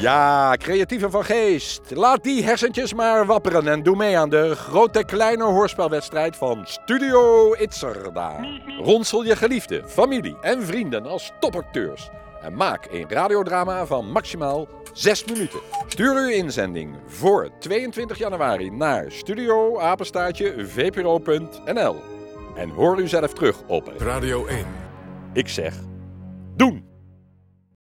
Ja, creatieve van geest. Laat die hersentjes maar wapperen en doe mee aan de grote kleine hoorspelwedstrijd van Studio Itzerda. Ronsel je geliefde, familie en vrienden als topacteurs. En maak een radiodrama van maximaal 6 minuten. Stuur uw inzending voor 22 januari naar studioapenstaatje.vpro.nl En hoor u zelf terug op Radio 1. Ik zeg, doen!